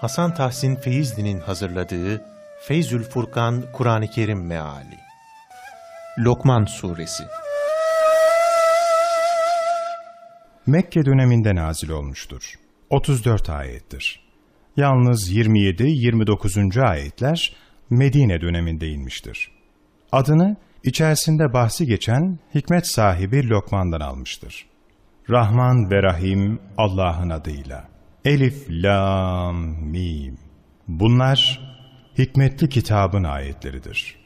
Hasan Tahsin Feyzli'nin hazırladığı Feyzül Furkan Kur'an-ı Kerim Meali Lokman Suresi Mekke döneminde nazil olmuştur. 34 ayettir. Yalnız 27-29. ayetler Medine döneminde inmiştir. Adını içerisinde bahsi geçen hikmet sahibi Lokman'dan almıştır. Rahman ve Rahim Allah'ın adıyla. Elif, Lam, Mim. Bunlar hikmetli kitabın ayetleridir.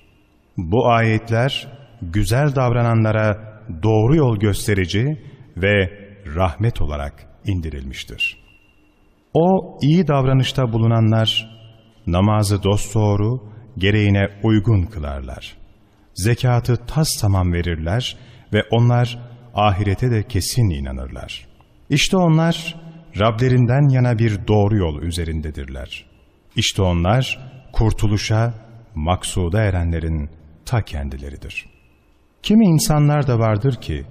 Bu ayetler güzel davrananlara doğru yol gösterici ve rahmet olarak indirilmiştir. O iyi davranışta bulunanlar namazı dosdoğru, gereğine uygun kılarlar. Zekatı tas tamam verirler ve onlar ahirete de kesin inanırlar. İşte onlar Rablerinden yana bir doğru yol üzerindedirler. İşte onlar kurtuluşa, maksuda erenlerin ta kendileridir. Kimi insanlar da vardır ki,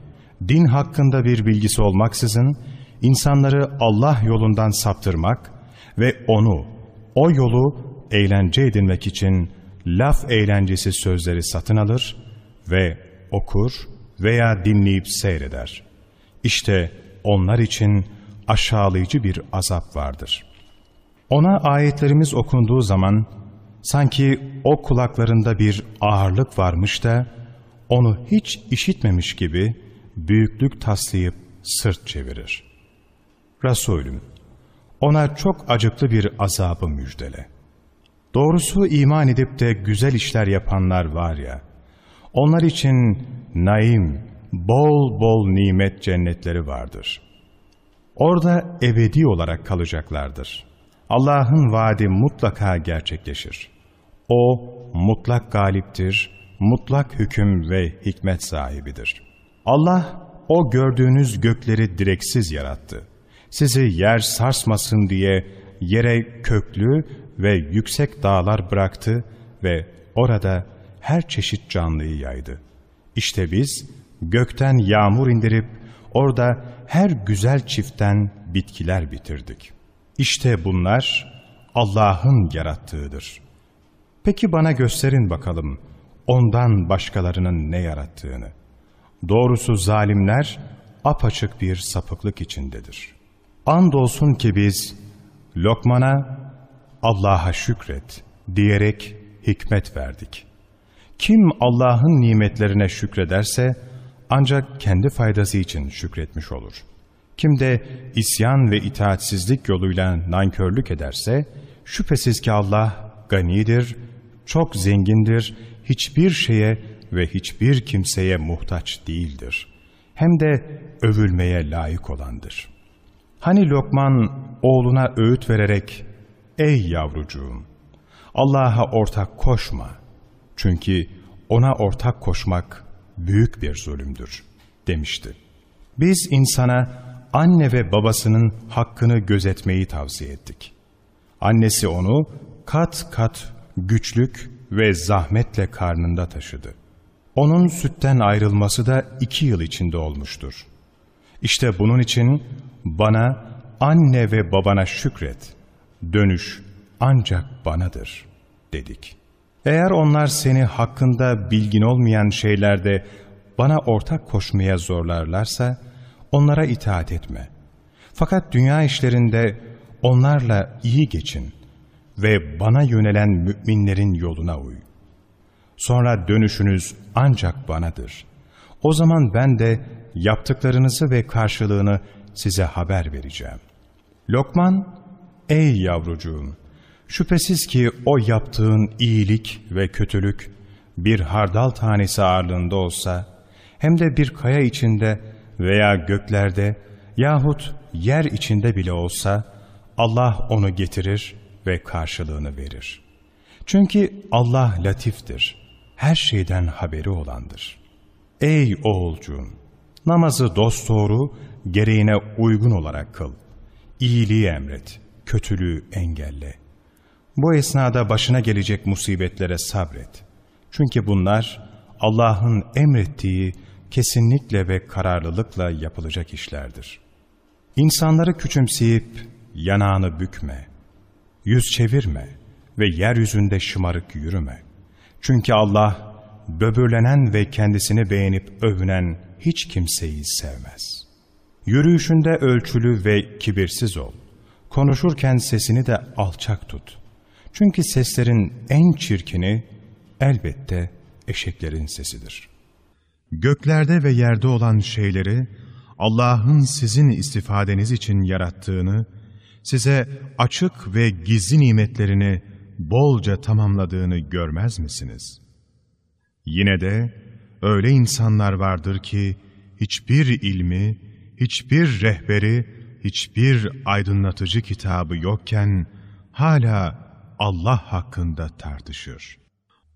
din hakkında bir bilgisi olmaksızın, insanları Allah yolundan saptırmak ve onu, o yolu eğlence edinmek için laf eğlencesi sözleri satın alır ve okur veya dinleyip seyreder. İşte onlar için aşağılayıcı bir azap vardır. Ona ayetlerimiz okunduğu zaman sanki o kulaklarında bir ağırlık varmış da onu hiç işitmemiş gibi büyüklük taslayıp sırt çevirir. Resulüm, ona çok acıklı bir azabı müjdele. Doğrusu iman edip de güzel işler yapanlar var ya, onlar için naim, bol bol nimet cennetleri vardır. Orada ebedi olarak kalacaklardır. Allah'ın vaadi mutlaka gerçekleşir. O mutlak galiptir, mutlak hüküm ve hikmet sahibidir. Allah o gördüğünüz gökleri direksiz yarattı. Sizi yer sarsmasın diye yere köklü ve yüksek dağlar bıraktı ve orada her çeşit canlıyı yaydı. İşte biz gökten yağmur indirip orada her güzel çiftten bitkiler bitirdik. İşte bunlar Allah'ın yarattığıdır. Peki bana gösterin bakalım ondan başkalarının ne yarattığını. Doğrusu zalimler apaçık bir sapıklık içindedir. Andolsun ki biz Lokman'a Allah'a şükret diyerek hikmet verdik. Kim Allah'ın nimetlerine şükrederse ancak kendi faydası için şükretmiş olur. Kim de isyan ve itaatsizlik yoluyla nankörlük ederse şüphesiz ki Allah ganidir, çok zengindir, hiçbir şeye ve hiçbir kimseye muhtaç değildir. Hem de övülmeye layık olandır. Hani Lokman oğluna öğüt vererek, Ey yavrucuğum! Allah'a ortak koşma. Çünkü ona ortak koşmak büyük bir zulümdür, demişti. Biz insana anne ve babasının hakkını gözetmeyi tavsiye ettik. Annesi onu kat kat güçlük ve zahmetle karnında taşıdı. Onun sütten ayrılması da iki yıl içinde olmuştur. İşte bunun için bana, anne ve babana şükret, dönüş ancak banadır, dedik. Eğer onlar seni hakkında bilgin olmayan şeylerde bana ortak koşmaya zorlarlarsa, onlara itaat etme. Fakat dünya işlerinde onlarla iyi geçin ve bana yönelen müminlerin yoluna uy. Sonra dönüşünüz ancak banadır. O zaman ben de yaptıklarınızı ve karşılığını size haber vereceğim. Lokman, ey yavrucuğum, şüphesiz ki o yaptığın iyilik ve kötülük bir hardal tanesi ağırlığında olsa, hem de bir kaya içinde veya göklerde yahut yer içinde bile olsa, Allah onu getirir ve karşılığını verir. Çünkü Allah latiftir, her şeyden haberi olandır. Ey oğulcuğum! Namazı dosdoğru, gereğine uygun olarak kıl. İyiliği emret, kötülüğü engelle. Bu esnada başına gelecek musibetlere sabret. Çünkü bunlar Allah'ın emrettiği kesinlikle ve kararlılıkla yapılacak işlerdir. İnsanları küçümseyip yanağını bükme. Yüz çevirme ve yeryüzünde şımarık yürüme. Çünkü Allah böbürlenen ve kendisini beğenip övünen hiç kimseyi sevmez. Yürüyüşünde ölçülü ve kibirsiz ol. Konuşurken sesini de alçak tut. Çünkü seslerin en çirkini elbette eşeklerin sesidir. Göklerde ve yerde olan şeyleri Allah'ın sizin istifadeniz için yarattığını, size açık ve gizli nimetlerini bolca tamamladığını görmez misiniz? Yine de öyle insanlar vardır ki hiçbir ilmi, hiçbir rehberi, hiçbir aydınlatıcı kitabı yokken hala Allah hakkında tartışır.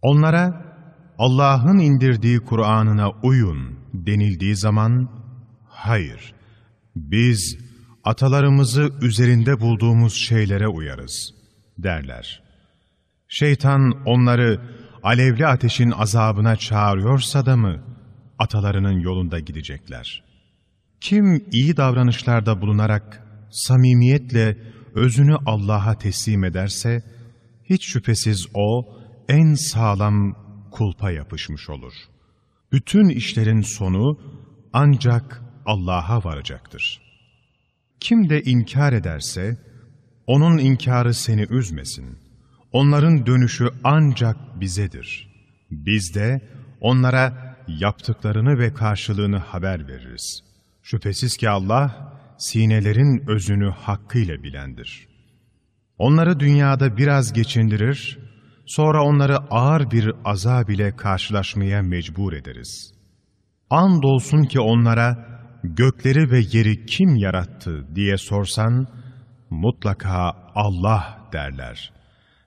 Onlara Allah'ın indirdiği Kur'an'ına uyun denildiği zaman, hayır, biz atalarımızı üzerinde bulduğumuz şeylere uyarız derler. Şeytan onları alevli ateşin azabına çağırıyorsa da mı atalarının yolunda gidecekler? Kim iyi davranışlarda bulunarak samimiyetle özünü Allah'a teslim ederse, hiç şüphesiz o en sağlam kulpa yapışmış olur. Bütün işlerin sonu ancak Allah'a varacaktır. Kim de inkar ederse, onun inkarı seni üzmesin. Onların dönüşü ancak bizedir. Biz de onlara yaptıklarını ve karşılığını haber veririz. Şüphesiz ki Allah, sinelerin özünü hakkıyla bilendir. Onları dünyada biraz geçindirir, sonra onları ağır bir azab ile karşılaşmaya mecbur ederiz. Andolsun ki onlara, gökleri ve yeri kim yarattı diye sorsan, mutlaka Allah derler.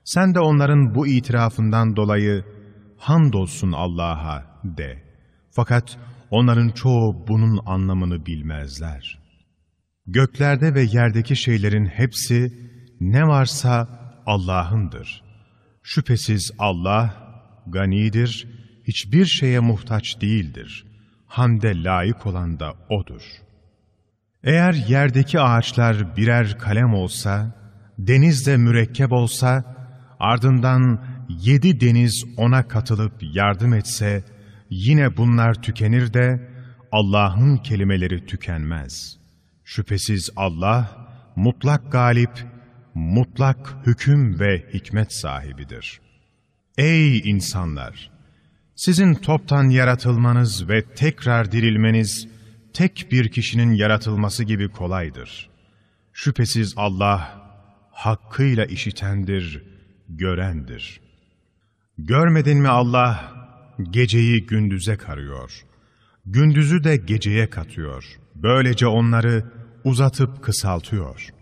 Sen de onların bu itirafından dolayı, hamdolsun Allah'a de. Fakat onların çoğu bunun anlamını bilmezler. Göklerde ve yerdeki şeylerin hepsi ne varsa Allah'ındır. Şüphesiz Allah ganidir, hiçbir şeye muhtaç değildir. Hamde layık olan da O'dur. Eğer yerdeki ağaçlar birer kalem olsa, deniz de mürekkep olsa, ardından yedi deniz ona katılıp yardım etse, yine bunlar tükenir de Allah'ın kelimeleri tükenmez. Şüphesiz Allah mutlak galip, mutlak hüküm ve hikmet sahibidir. Ey insanlar! Sizin toptan yaratılmanız ve tekrar dirilmeniz, tek bir kişinin yaratılması gibi kolaydır. Şüphesiz Allah, hakkıyla işitendir, görendir. Görmedin mi Allah, geceyi gündüze karıyor, gündüzü de geceye katıyor. Böylece onları uzatıp kısaltıyor.''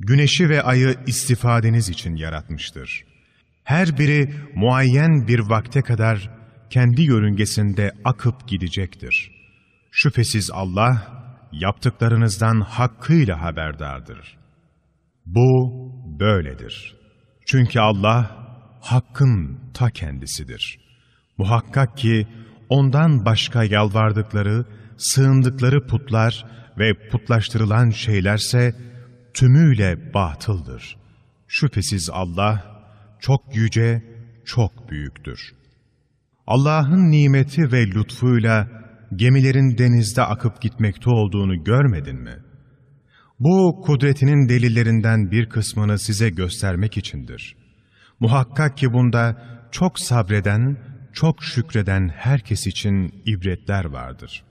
Güneşi ve ayı istifadeniz için yaratmıştır. Her biri muayyen bir vakte kadar kendi yörüngesinde akıp gidecektir. Şüphesiz Allah, yaptıklarınızdan hakkıyla haberdardır. Bu böyledir. Çünkü Allah, hakkın ta kendisidir. Muhakkak ki ondan başka yalvardıkları, sığındıkları putlar ve putlaştırılan şeylerse, tümüyle batıldır. Şüphesiz Allah çok yüce, çok büyüktür. Allah'ın nimeti ve lütfuyla gemilerin denizde akıp gitmekte olduğunu görmedin mi? Bu kudretinin delillerinden bir kısmını size göstermek içindir. Muhakkak ki bunda çok sabreden, çok şükreden herkes için ibretler vardır.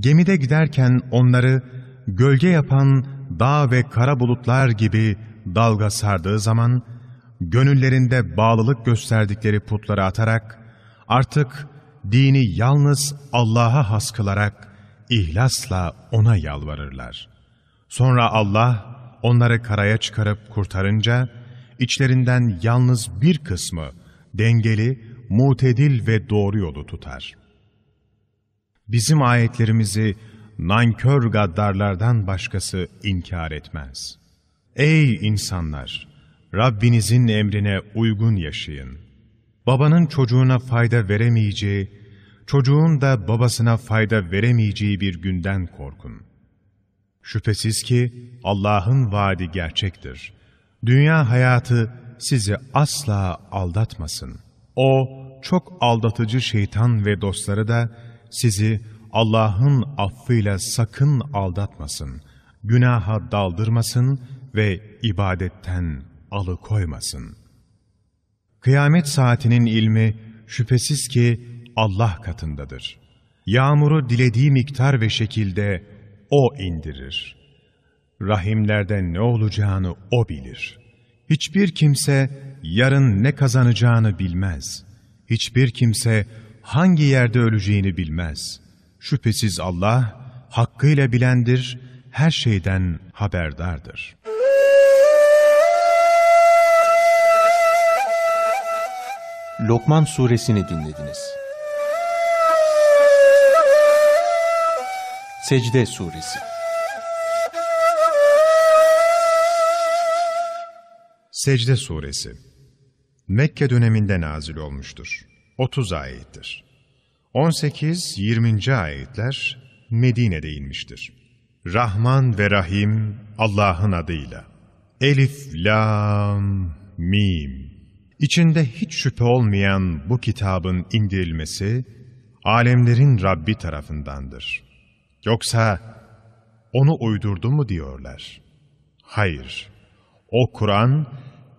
Gemide giderken onları gölge yapan dağ ve kara bulutlar gibi dalga sardığı zaman, gönüllerinde bağlılık gösterdikleri putları atarak, artık dini yalnız Allah'a has kılarak, ihlasla O'na yalvarırlar. Sonra Allah, onları karaya çıkarıp kurtarınca, içlerinden yalnız bir kısmı, dengeli, mutedil ve doğru yolu tutar. Bizim ayetlerimizi, nankör gaddarlardan başkası inkar etmez. Ey insanlar! Rabbinizin emrine uygun yaşayın. Babanın çocuğuna fayda veremeyeceği, çocuğun da babasına fayda veremeyeceği bir günden korkun. Şüphesiz ki Allah'ın vaadi gerçektir. Dünya hayatı sizi asla aldatmasın. O çok aldatıcı şeytan ve dostları da sizi Allah'ın affıyla sakın aldatmasın, günaha daldırmasın ve ibadetten alıkoymasın. Kıyamet saatinin ilmi şüphesiz ki Allah katındadır. Yağmuru dilediği miktar ve şekilde O indirir. Rahimlerde ne olacağını O bilir. Hiçbir kimse yarın ne kazanacağını bilmez. Hiçbir kimse hangi yerde öleceğini bilmez. Şüphesiz Allah hakkıyla bilendir, her şeyden haberdardır. Lokman suresini dinlediniz. Secde suresi Secde suresi Mekke döneminde nazil olmuştur. 30 ayettir. 18-20. ayetler Medine'de inmiştir. Rahman ve Rahim Allah'ın adıyla. Elif, Lam, Mim. İçinde hiç şüphe olmayan bu kitabın indirilmesi, alemlerin Rabbi tarafındandır. Yoksa onu uydurdu mu diyorlar? Hayır. O Kur'an,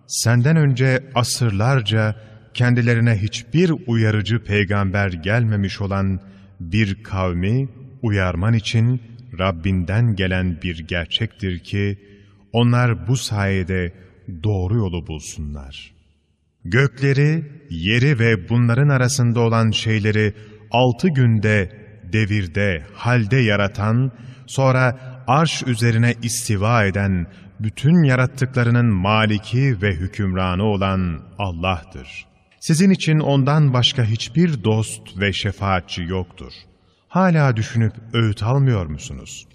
senden önce asırlarca kendilerine hiçbir uyarıcı peygamber gelmemiş olan bir kavmi uyarman için Rabbinden gelen bir gerçektir ki, onlar bu sayede doğru yolu bulsunlar. Gökleri, yeri ve bunların arasında olan şeyleri altı günde, devirde, halde yaratan, sonra arş üzerine istiva eden, bütün yarattıklarının maliki ve hükümranı olan Allah'tır. Sizin için ondan başka hiçbir dost ve şefaatçi yoktur. Hala düşünüp öğüt almıyor musunuz?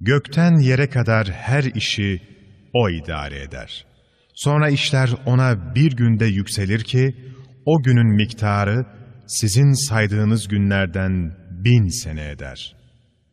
Gökten yere kadar her işi O idare eder. Sonra işler ona bir günde yükselir ki, o günün miktarı sizin saydığınız günlerden bin sene eder.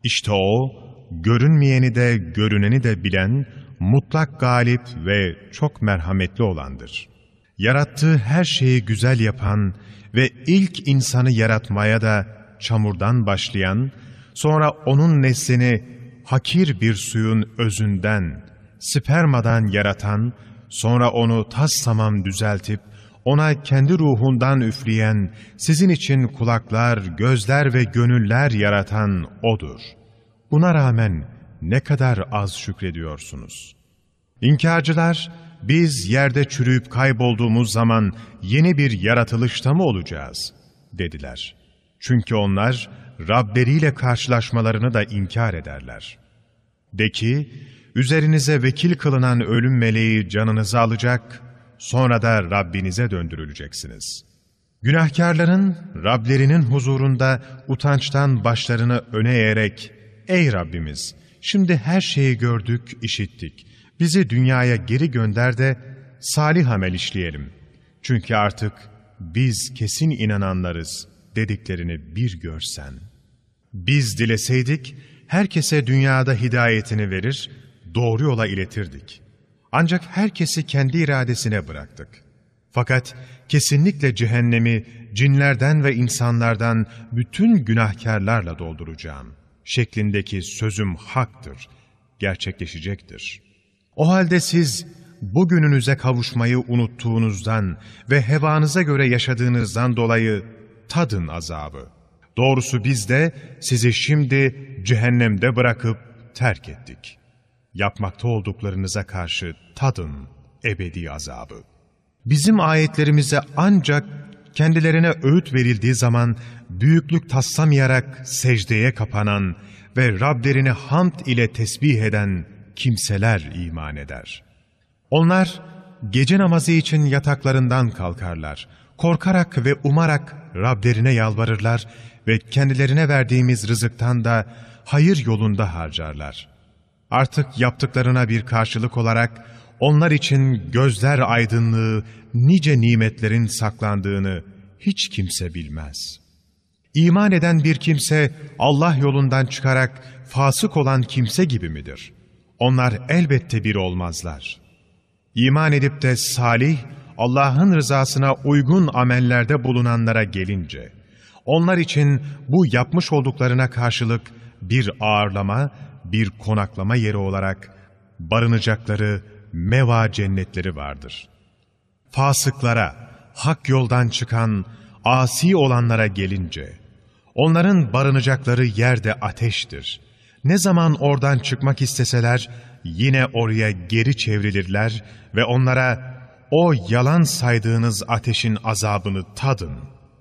İşte o, görünmeyeni de görüneni de bilen, mutlak galip ve çok merhametli olandır. Yarattığı her şeyi güzel yapan ve ilk insanı yaratmaya da çamurdan başlayan, sonra onun neslini hakir bir suyun özünden, spermadan yaratan, sonra onu tas tamam düzeltip, ona kendi ruhundan üfleyen, sizin için kulaklar, gözler ve gönüller yaratan O'dur. Buna rağmen ne kadar az şükrediyorsunuz. İnkarcılar, biz yerde çürüyüp kaybolduğumuz zaman yeni bir yaratılışta mı olacağız? dediler. Çünkü onlar Rableriyle karşılaşmalarını da inkar ederler. De ki, üzerinize vekil kılınan ölüm meleği canınızı alacak, sonra da Rabbinize döndürüleceksiniz. Günahkarların Rablerinin huzurunda utançtan başlarını öne eğerek, Ey Rabbimiz! Şimdi her şeyi gördük, işittik. Bizi dünyaya geri gönder de salih amel işleyelim. Çünkü artık biz kesin inananlarız dediklerini bir görsen. Biz dileseydik, herkese dünyada hidayetini verir, doğru yola iletirdik. Ancak herkesi kendi iradesine bıraktık. Fakat kesinlikle cehennemi cinlerden ve insanlardan bütün günahkarlarla dolduracağım. Şeklindeki sözüm haktır, gerçekleşecektir. O halde siz bugününüze kavuşmayı unuttuğunuzdan ve hevanıza göre yaşadığınızdan dolayı tadın azabı. Doğrusu biz de sizi şimdi cehennemde bırakıp terk ettik. Yapmakta olduklarınıza karşı tadın ebedi azabı. Bizim ayetlerimize ancak kendilerine öğüt verildiği zaman büyüklük taslamayarak secdeye kapanan ve Rablerini hamd ile tesbih eden kimseler iman eder. Onlar gece namazı için yataklarından kalkarlar. Korkarak ve umarak Rablerine yalvarırlar ve kendilerine verdiğimiz rızıktan da hayır yolunda harcarlar. Artık yaptıklarına bir karşılık olarak onlar için gözler aydınlığı, nice nimetlerin saklandığını hiç kimse bilmez. İman eden bir kimse Allah yolundan çıkarak fasık olan kimse gibi midir? Onlar elbette bir olmazlar. İman edip de salih, Allah'ın rızasına uygun amellerde bulunanlara gelince, onlar için bu yapmış olduklarına karşılık bir ağırlama, bir konaklama yeri olarak barınacakları meva cennetleri vardır. Fasıklara, hak yoldan çıkan, asi olanlara gelince, onların barınacakları yerde ateştir. Ne zaman oradan çıkmak isteseler, yine oraya geri çevrilirler ve onlara, o yalan saydığınız ateşin azabını tadın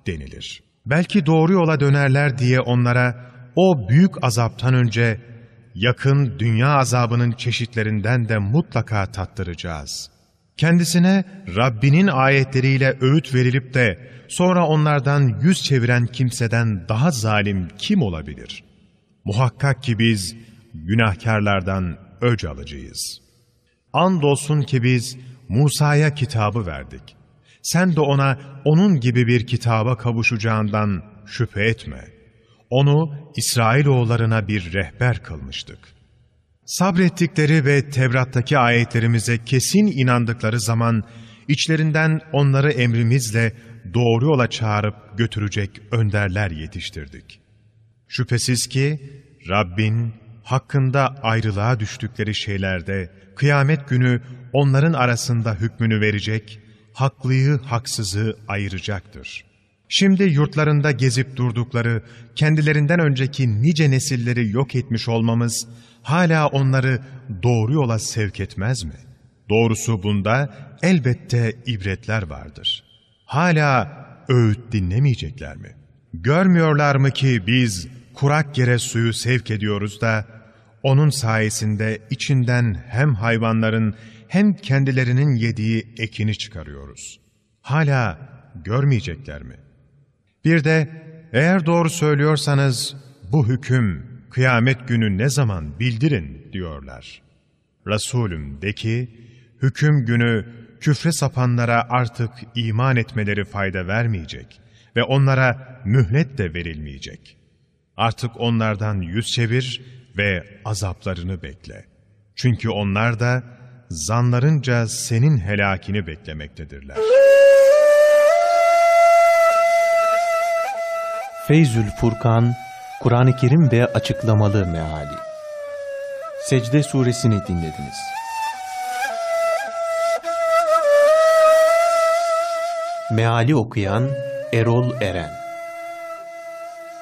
denilir. Belki doğru yola dönerler diye onlara, o büyük azaptan önce, yakın dünya azabının çeşitlerinden de mutlaka tattıracağız. Kendisine Rabbinin ayetleriyle öğüt verilip de sonra onlardan yüz çeviren kimseden daha zalim kim olabilir? Muhakkak ki biz günahkarlardan öc alıcıyız. Andolsun ki biz Musa'ya kitabı verdik. Sen de ona onun gibi bir kitaba kavuşacağından şüphe etme. Onu İsrailoğullarına bir rehber kılmıştık. Sabrettikleri ve Tevrat'taki ayetlerimize kesin inandıkları zaman içlerinden onları emrimizle doğru yola çağırıp götürecek önderler yetiştirdik. Şüphesiz ki Rabbin hakkında ayrılığa düştükleri şeylerde kıyamet günü onların arasında hükmünü verecek, haklıyı haksızı ayıracaktır. Şimdi yurtlarında gezip durdukları, kendilerinden önceki nice nesilleri yok etmiş olmamız, hala onları doğru yola sevk etmez mi? Doğrusu bunda elbette ibretler vardır. Hala öğüt dinlemeyecekler mi? Görmüyorlar mı ki biz kurak yere suyu sevk ediyoruz da, onun sayesinde içinden hem hayvanların hem kendilerinin yediği ekini çıkarıyoruz. Hala görmeyecekler mi? Bir de eğer doğru söylüyorsanız bu hüküm kıyamet günü ne zaman bildirin diyorlar. Resulüm de ki hüküm günü küfre sapanlara artık iman etmeleri fayda vermeyecek ve onlara mühlet de verilmeyecek. Artık onlardan yüz çevir ve azaplarını bekle. Çünkü onlar da zanlarınca senin helakini beklemektedirler. Feyzül Furkan, Kur'an-ı Kerim ve açıklamalı meali. Secde suresini dinlediniz. Meali okuyan Erol Eren